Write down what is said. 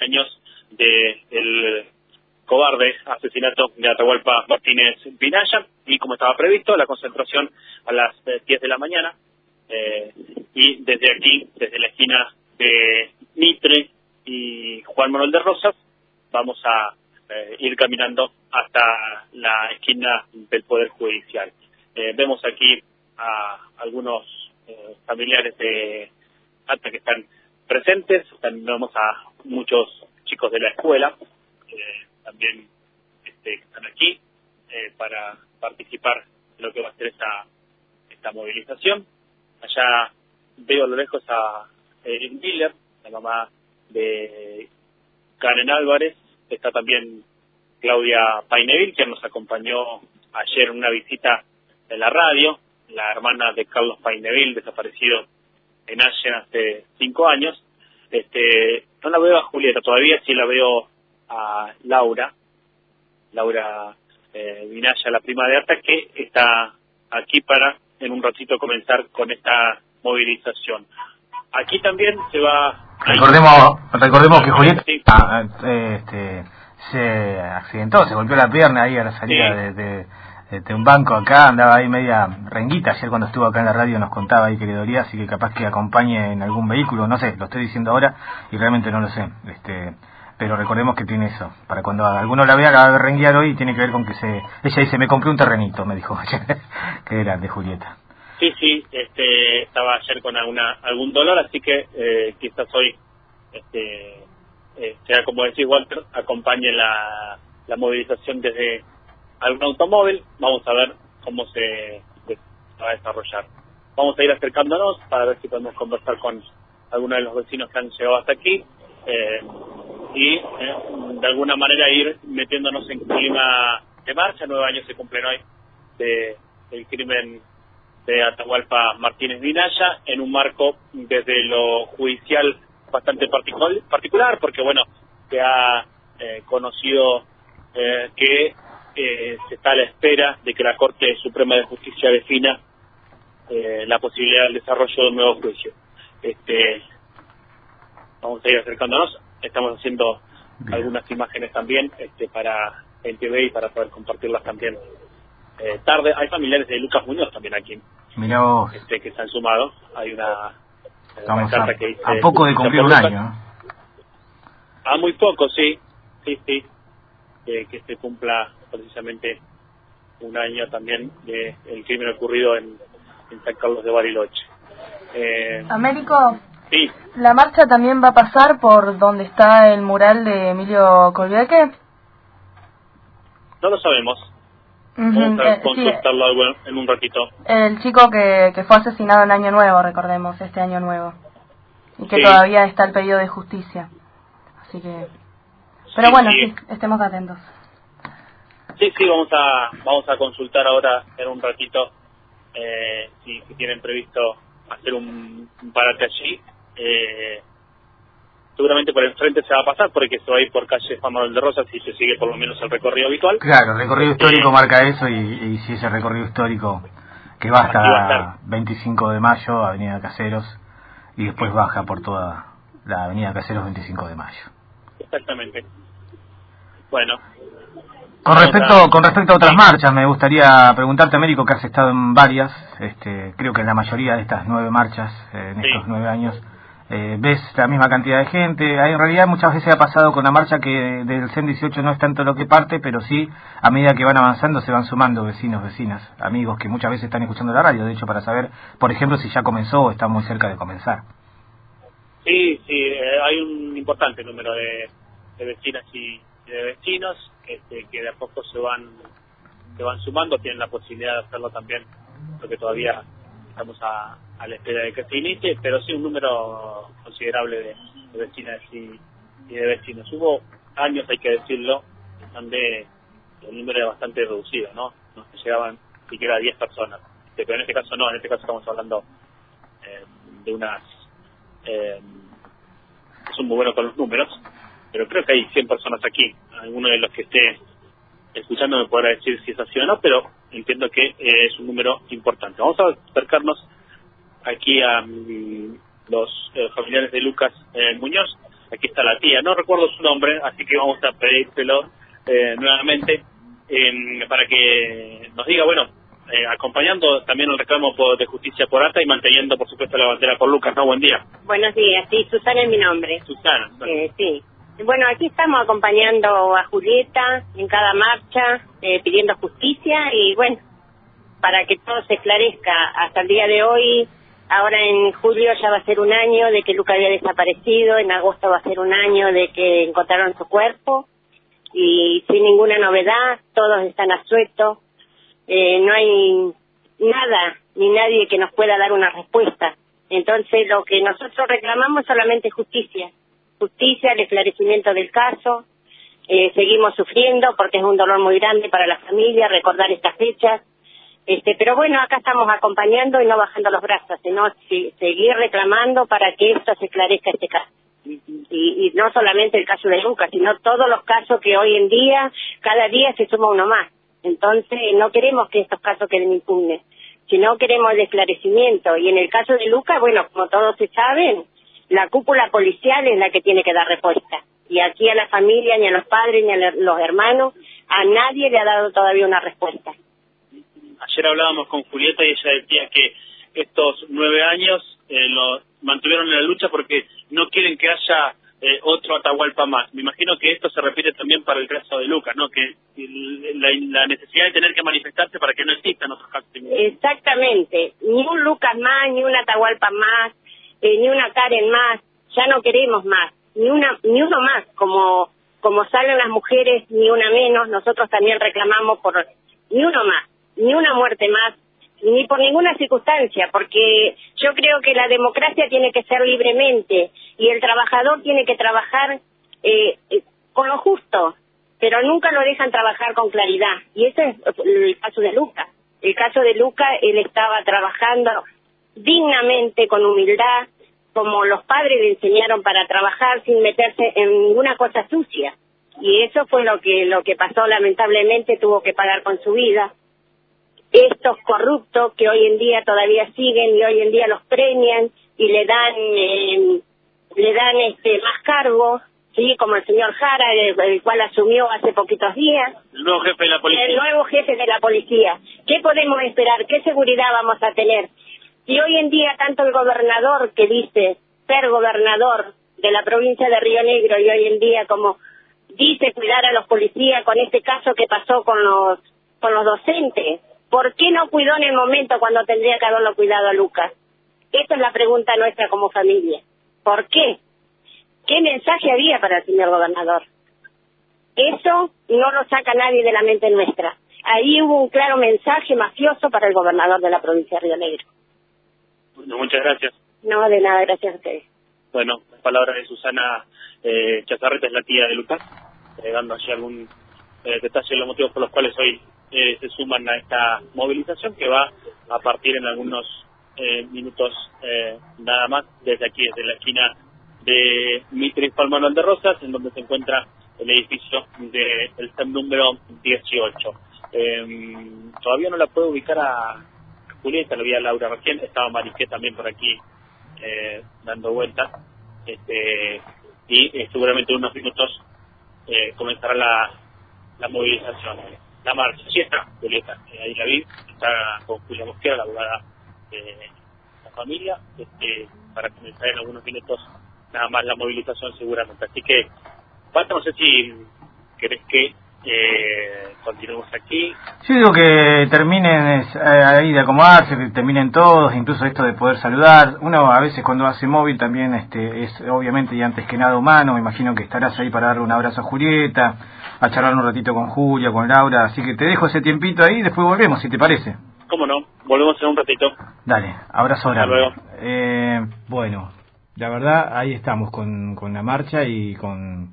años del cobarde asesinato de Atahualpa Martínez Pinaya y como estaba previsto la concentración a las 10 eh, de la mañana eh, y desde aquí, desde la esquina de Mitre y Juan Manuel de Rosas, vamos a eh, ir caminando hasta la esquina del Poder Judicial. vemos aquí a algunos familiares de ATA que están presentes, también vemos a muchos chicos de la escuela, también este, están aquí eh, para participar en lo que va a ser esta, esta movilización. Allá veo a lo lejos a Erin Miller, la mamá de Karen Álvarez, está también Claudia Paineville, quien nos acompañó ayer en una visita en la radio, la hermana de Carlos Paineville, desaparecido en Allen hace cinco años. Este, no la veo a Julieta todavía, sí la veo a Laura, Laura eh, Vinaya, la prima de Arta, que está aquí para en un ratito comenzar con esta movilización. Aquí también se va... Recordemos, recordemos que Julieta ah, este, se accidentó, se golpeó la pierna ahí a la salida de, de, un banco acá, andaba ahí media renguita, ayer cuando estuvo acá en la radio nos contaba ahí que le dolía, así que capaz que acompañe en algún vehículo, no sé, lo estoy diciendo ahora y realmente no lo sé. Este, pero recordemos que tiene eso. Para cuando alguno la vea, la va a renguear hoy, tiene que ver con que se. Ella dice: Me compré un terrenito, me dijo que era de Julieta. Sí, sí, este, estaba ayer con alguna, algún dolor, así que eh, quizás hoy, este, eh, sea como decís, Walter, acompañe la, la movilización desde algún automóvil. Vamos a ver cómo se, va a desarrollar. Vamos a ir acercándonos para ver si podemos conversar con algunos de los vecinos que han llegado hasta aquí. Eh, y eh, de alguna manera ir metiéndonos en clima de marcha. Nueve años se cumplen hoy de, del crimen de Atahualpa Martínez Vinaya en un marco desde lo judicial bastante particular porque bueno se ha eh, conocido eh, que se está a la espera de que la Corte Suprema de Justicia defina la posibilidad del desarrollo de un nuevo juicio. Este, vamos a ir acercándonos estamos haciendo algunas imágenes también este, para el TV y para poder compartirlas también eh, tarde. Hay familiares de Lucas Muñoz también aquí. Vos. Este, que se han sumado. Hay una, eh, Estamos a, que dice, a poco de cumplir un año. A muy poco, sí. Sí, sí. que se cumpla precisamente un año también del el crimen ocurrido en, en San Carlos de Bariloche. Eh, Américo, ¿La marcha también va a pasar por donde está el mural de Emilio Colbiaque? No lo sabemos. Vamos a eh, consultarlo en un ratito. El chico que, que fue asesinado en Año Nuevo, recordemos, este Año Nuevo. Y que todavía está el pedido de justicia. Así que... Pero bueno, sí. estemos atentos. Sí, sí, vamos a, vamos a consultar ahora en un ratito eh, si, tienen previsto hacer un, un parate allí eh, seguramente por enfrente se va a pasar porque se va a ir por calle Juan Manuel de Rosas y se sigue por lo menos el recorrido habitual. Claro, el recorrido histórico eh, marca eso y, si ese recorrido histórico que va hasta 25 de mayo, Avenida Caseros, y después baja por toda la Avenida Caseros 25 de mayo. Exactamente. Bueno. Con respecto, con respecto a otras marchas, me gustaría preguntarte, Américo, que has estado en varias, este, creo que en la mayoría de estas nueve marchas, eh, en estos nueve años, eh, ves la misma cantidad de gente. en realidad muchas veces ha pasado con la marcha que del CEN 18 no es tanto lo que parte, pero sí a medida que van avanzando se van sumando vecinos, vecinas, amigos que muchas veces están escuchando la radio, de hecho, para saber, por ejemplo, si ya comenzó o está muy cerca de comenzar. Sí, sí, eh, hay un importante número de, vecinas y, de vecinos este, que de a poco se van se van sumando, tienen la posibilidad de hacerlo también, porque todavía estamos a, a la espera de que se inicie, pero sí un número considerable de, vecinas y, de vecinos. Hubo años, hay que decirlo, donde el número era bastante reducido, ¿no? No se llegaban siquiera 10 personas. Este, pero en este caso no, en este caso estamos hablando eh, de unas... Eh, son muy buenos con los números, pero creo que hay 100 personas aquí. Alguno de los que esté escuchando me podrá decir si es así o no, pero entiendo que eh, es un número importante. Vamos a acercarnos aquí a mm, los eh, familiares de Lucas eh, Muñoz. aquí está la tía, no recuerdo su nombre, así que vamos a pedírselo eh, nuevamente para que nos diga, bueno, eh, acompañando también el reclamo de justicia por ATA y manteniendo, por supuesto, la bandera por Lucas. ¿no? Buen día. Buenos días, sí, Susana es mi nombre. Susana. Sí. Bueno, aquí estamos acompañando a Julieta en cada marcha, eh, pidiendo justicia y bueno, para que todo se esclarezca. Hasta el día de hoy, ahora en julio ya va a ser un año de que Lucas había desaparecido, en agosto va a ser un año de que encontraron su cuerpo y sin ninguna novedad, todos están a suelto eh, no hay nada ni nadie que nos pueda dar una respuesta. Entonces, lo que nosotros reclamamos es solamente justicia. Justicia, el esclarecimiento del caso. Eh, seguimos sufriendo porque es un dolor muy grande para la familia recordar estas fechas. Este, pero bueno, acá estamos acompañando y no bajando los brazos, sino seguir reclamando para que esto se esclarezca este caso. Y, y, no solamente el caso de Lucas, sino todos los casos que hoy en día, cada día se suma uno más. Entonces, no queremos que estos casos queden impunes, sino queremos el esclarecimiento. Y en el caso de Lucas, bueno, como todos se saben, la cúpula policial es la que tiene que dar respuesta. Y aquí a la familia, ni a los padres, ni a los hermanos, a nadie le ha dado todavía una respuesta. Ayer hablábamos con Julieta y ella decía que estos nueve años eh, lo mantuvieron en la lucha porque no quieren que haya eh, otro Atahualpa más. Me imagino que esto se repite también para el caso de Lucas, ¿no? Que la, necesidad de tener que manifestarse para que no existan otros casos. Exactamente. Ni un Lucas más, ni un Atahualpa más, eh, ni una Karen más. Ya no queremos más. Ni una, ni uno más. Como, como salen las mujeres, ni una menos. Nosotros también reclamamos por ni uno más, ni una muerte más, ni por ninguna circunstancia, porque yo creo que la democracia tiene que ser libremente y el trabajador tiene que trabajar eh, eh, con lo justo, pero nunca lo dejan trabajar con claridad. Y ese es el caso de Luca. El caso de Luca, él estaba trabajando dignamente, con humildad, como los padres le enseñaron para trabajar sin meterse en ninguna cosa sucia. Y eso fue lo que lo que pasó lamentablemente, tuvo que pagar con su vida. Estos corruptos que hoy en día todavía siguen y hoy en día los premian y le dan eh, le dan este más cargos sí como el señor Jara el, cual asumió hace poquitos días. El nuevo jefe de la policía. El nuevo jefe de la policía. Qué podemos esperar qué seguridad vamos a tener y hoy en día tanto el gobernador que dice ser gobernador de la provincia de Río Negro y hoy en día como dice cuidar a los policías con este caso que pasó con los con los docentes ¿Por qué no cuidó en el momento cuando tendría que haberlo cuidado a Lucas? Esta es la pregunta nuestra como familia. ¿Por qué? ¿Qué mensaje había para el señor gobernador? Eso no lo saca nadie de la mente nuestra. Ahí hubo un claro mensaje mafioso para el gobernador de la provincia de Río Negro. Bueno, muchas gracias. No, de nada, gracias a ustedes. Bueno, palabras de Susana eh, Chazarreta, es la tía de Lucas, eh, dando allí algún eh, detalle de los motivos por los cuales hoy eh, se suman a esta movilización que va a partir en algunos eh, minutos eh, nada más desde aquí, desde la esquina de Mitris Palmano de Rosas, en donde se encuentra el edificio del de, número 18. Em, todavía no la puedo ubicar a Julieta, lo vi a Laura recién, estaba Mariqué también por aquí dando vueltas, este, y seguramente en unos minutos comenzará la, movilización la marcha. Sí está, Violeta, eh, ahí la vi, está con Julia Mosquera, la abogada de la familia, este, para comenzar en algunos minutos nada más la movilización seguramente. Así que, falta, no sé si querés que eh, continuemos aquí. Yo digo que terminen eh, ahí de acomodarse, que terminen todos, incluso esto de poder saludar. Uno a veces cuando hace móvil también este, es obviamente y antes que nada humano, me imagino que estarás ahí para darle un abrazo a Julieta a charlar un ratito con Julia, con Laura, así que te dejo ese tiempito ahí y después volvemos, si te parece. ¿Cómo no? Volvemos en un ratito. Dale, abrazo Hasta luego. Eh, bueno, la verdad, ahí estamos con, con la marcha y con